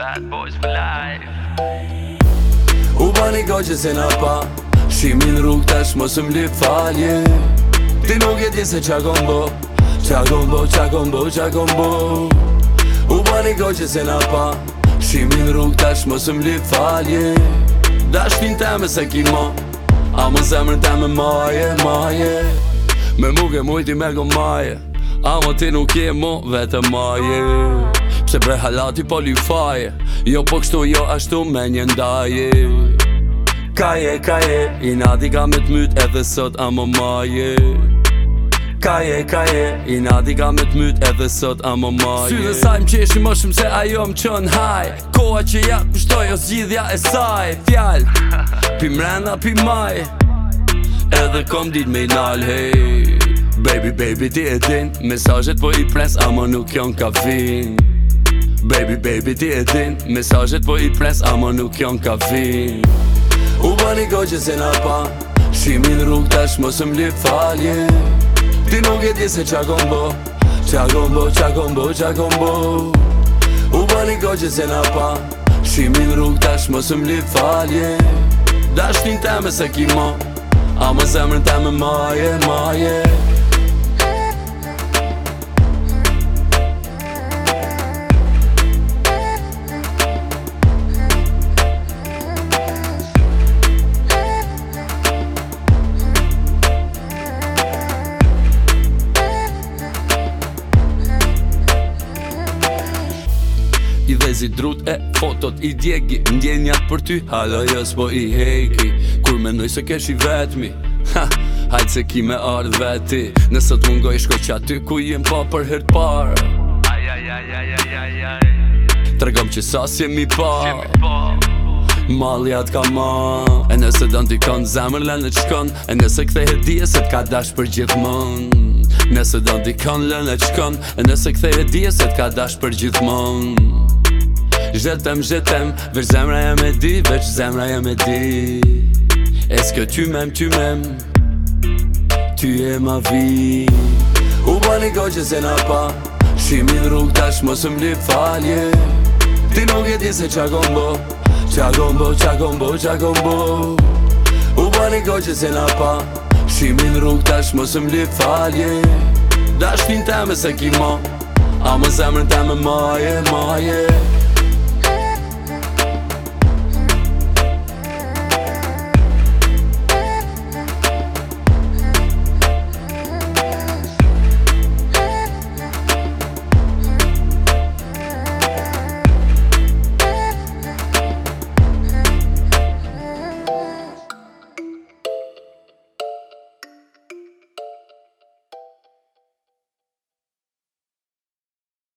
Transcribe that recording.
Bad boys for life U bani goqe se na pa Shimi rrug tash mos më lip falje Ti nuk e ti se qa kon bo Qa kon bo, qa kon bo, qa kon bo U bani goqe se na pa Shimi rrug tash mos më lip falje Dashkin të me se ki ma A më zemrë të me maje, maje Me muke mujti me gomaje A më ti nuk je mo vetë maje Pse bre halati po li faje Jo po kështu jo ashtu me një ndaje Kaje, kaje I nadi ka me t'myt edhe sot a më maje Kaje, kaje I nadi ka me t'myt myt edhe sot a më maje Sy dhe saj më qeshi më shumë se ajo më qënë haj Koha që ja pështoj o zgjidhja e saj Fjall Pi mrena pi maj Edhe kom dit me i nal hej Baby, baby, ti e din Mesajet po i pres, ama nuk jon ka fin Baby, baby, ti e din Mesajet po i pres, ama nuk jon ka fin U bani një gojqe se na pa Shimin rrug tash, mosëm lip falje Ti nuk e di se qa kon bo Qa kon bo, qa kon bo, qa kon bo U bani një gojqe se na pa Shimin rrug tash, mosëm lip falje Dash një teme se ki mo Ama zemrën teme maje, maje si drut e fotot i djegi Ndjenjat për ty, halo jos po i hejki Kur me se kesh i vetmi Ha, hajtë se ki me ardhë veti Nësë të mungoj shko që aty ku jem pa për hirt parë Tregom që sas jemi pa Malja t'ka ma E nëse dën t'i kënë zemër lënë e qëkën E nëse këthej e dje se t'ka dash për gjithmon mën Nëse dën t'i kënë lënë e qëkën E nëse këthej e dje se t'ka dash për gjithmon J'tem, j'tem, veç zemra jam e di, veç zemra jam e di Est-ce que tu m'aimes, tu m'aimes Tu es ma vie U bani goqe se na pa Shimi në rrug tash më së falje Ti nuk e di se qa gombo Qa gombo, qa gombo, qa gombo U bani goqe se na pa Shimi në rrug tash më së mli falje Dash fin teme se ki ma A më zemrën teme maje, maje